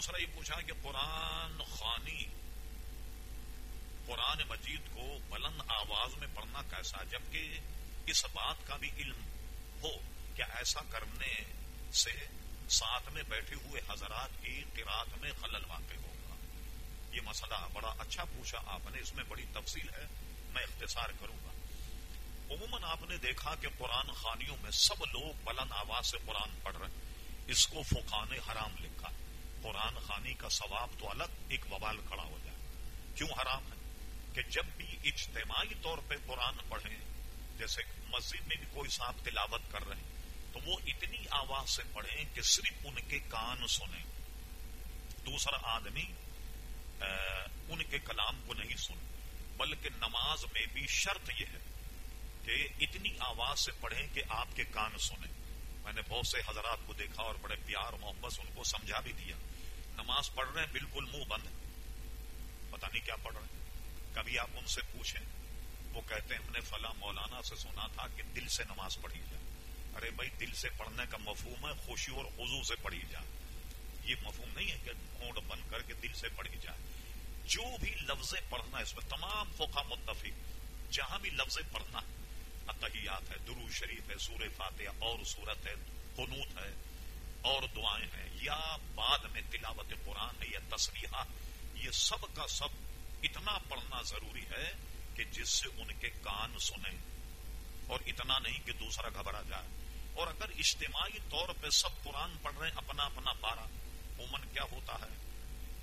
دوسرا یہ پوچھا کہ قرآن خانی قرآن مجید کو بلند آواز میں پڑھنا کیسا؟ جبکہ اس بات کا بھی علم ہو کہ ایسا کرنے سے ساتھ میں بیٹھے ہوئے حضرات کی قرات میں خلل واقع ہوگا۔ یہ مسئلہ بڑا اچھا پوچھا آپ نے، اس میں بڑی تفصیل ہے، میں اختصار کروں گا۔ عموماً آپ نے دیکھا کہ قرآن خانیوں میں سب لوگ بلند آواز سے قرآن پڑھ رہے ہیں۔ اس کو فقان حرام لکھا۔ قرآن خانی کا ثواب تو الگ، ایک بوال کھڑا ہو جائے۔ کیوں حرام ہے؟ کہ جب بھی اجتماعی طور پہ قرآن پڑھیں، جیسے مسجد میں بھی کوئی صاحب تلاوت کر رہے ہیں، تو وہ اتنی آواز سے پڑھیں کہ صرف ان کے کان سنیں۔ دوسرا آدمی ان کے کلام کو نہیں سن بلکہ نماز میں بھی شرط یہ ہے کہ اتنی آواز سے پڑھیں کہ آپ کے کان سنیں۔ میں نے بہت سے حضرات کو دیکھا اور بڑے پیار محبت ان کو سمجھا بھی دیا۔ نماز پڑھ رہے ہیں، بالکل منہ بند۔ پتہ نہیں کیا پڑھ رہے ہیں۔ کبھی آپ ان سے پوچھیں، وہ کہتے ہیں، ہم نے فلاں مولانا سے سنا تھا کہ دل سے نماز پڑھی جائے۔ ارے بھائی، دل سے پڑھنے کا مفہوم ہے، خوشی اور وضو سے پڑھی جائے۔ یہ مفہوم نہیں ہے کہ گھونٹ بند کر کے دل سے پڑھی جائے۔ جو بھی لفظ پڑھنا ہے، اس میں تمام فوقا متفق۔ جہاں بھی لفظ پڑھنا ہے ہے، درو شریف ہے سور فاتح اور صورت ہے، قنوت ہے اور دعائیں ہیں۔ یا بعد میں تلاوت قرآن ہے، یا تصریحہ یہ سب کا سب اتنا پڑھنا ضروری ہے کہ جس سے ان کے کان سنیں۔ اور اتنا نہیں کہ دوسرا گھبرا جائے۔ اور اگر اجتماعی طور پہ سب قرآن پڑھ رہے ہیں، اپنا اپنا پارا، عموماً کیا ہوتا ہے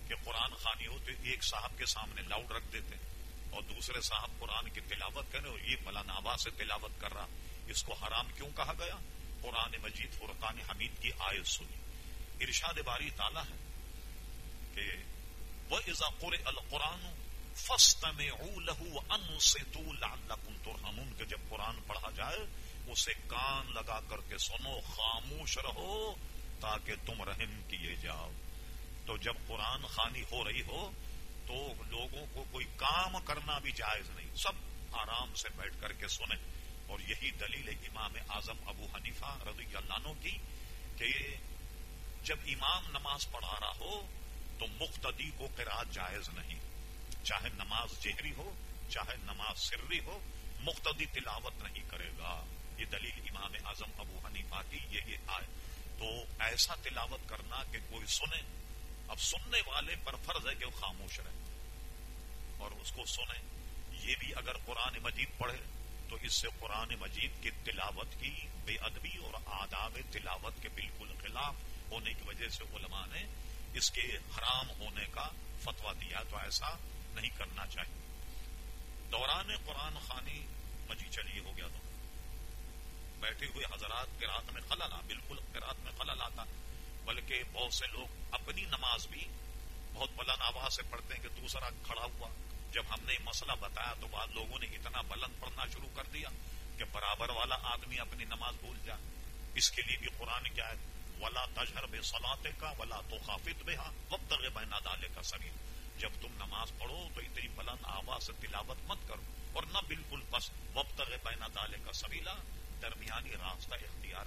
کہ قرآن خانی ہوتے ایک صاحب کے سامنے لاؤڈ رکھ دیتے ہیں۔ اور دوسرے صاحب قرآن کی تلاوت کرے اور یہ بلا نابا سے تلاوت کر رہا۔ اس کو حرام کیوں کہا گیا؟ قرآن مجید، فرقان حمید کی آیت سنی۔ ارشاد باری تالا ہے کہ وہ ازاقر القرآن فسٹ میں لہو ان سے تو لال کے جب قرآن پڑھا جائے، اسے کان لگا کر کے سنو، خاموش رہو تاکہ تم رحم کیے جاؤ۔ تو جب قرآن خانی ہو رہی ہو تو لوگوں کو کوئی کام کرنا بھی جائز نہیں۔ سب آرام سے بیٹھ کر کے سنیں۔ اور یہی دلیل امام اعظم ابو حنیفہ رضی اللہ کی کہ جب امام نماز پڑھا رہا ہو تو مقتدی کو قرآن جائز نہیں۔ چاہے نماز جہری ہو، چاہے نماز سری ہو، مقتدی تلاوت نہیں کرے گا۔ یہ دلیل امام اعظم ابو حنیفہ کی یہ آئے تو ایسا تلاوت کرنا کہ کوئی سنے۔ اب سننے والے پر فرض ہے کہ وہ خاموش رہے اور اس کو سنے یہ بھی اگر قرآن مجید پڑھے تو اس سے قرآن مجید کی تلاوت کی بے ادبی اور آداب تلاوت کے بالکل خلاف ہونے کی وجہ سے علماء نے اس کے حرام ہونے کا فتوا دیا۔ تو ایسا نہیں کرنا چاہیے۔ دوران قرآن خانی مجی چلیے، ہو گیا تو۔ بیٹھے ہوئے حضرات کے رات میں خلل آ بالکل رات میں خلل آتا۔ بلکہ بہت سے لوگ اپنی نماز بھی بہت بلند آواز سے پڑھتے ہیں کہ دوسرا کھڑا ہوا۔ جب ہم نے مسئلہ بتایا تو بعد لوگوں نے اتنا بلند پڑھنا شروع کر دیا کہ برابر والا آدمی اپنی نماز بھول جائے۔ اس کے لیے بھی قرآن کیا ہے ولا تجہر بے سلاتے کا ولا تو خافت بے ہاں وقت بہنا ڈالے کا سبھی جب تم نماز پڑھو تو اتنی بلند آواز سے تلاوت مت کرو اور نہ بالکل بس وقت بہنا ڈالے کا سبیلا درمیانی راستہ اختیار